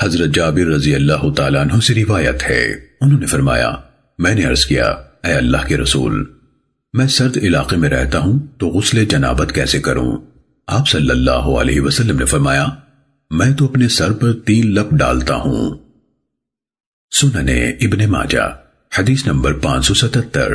حضرت جابر رضی اللہ تعالیٰ عنہ سے روایت ہے۔ انہوں نے فرمایا، میں نے عرض کیا، اے اللہ کے رسول، میں سرد علاقے میں رہتا ہوں تو غسل جنابت کیسے کروں؟ آپ صلی اللہ علیہ وسلم نے فرمایا، میں تو اپنے سر پر تین لپ ڈالتا ہوں۔ سننے ابن ماجہ، حدیث نمبر پانچ سو ستتر۔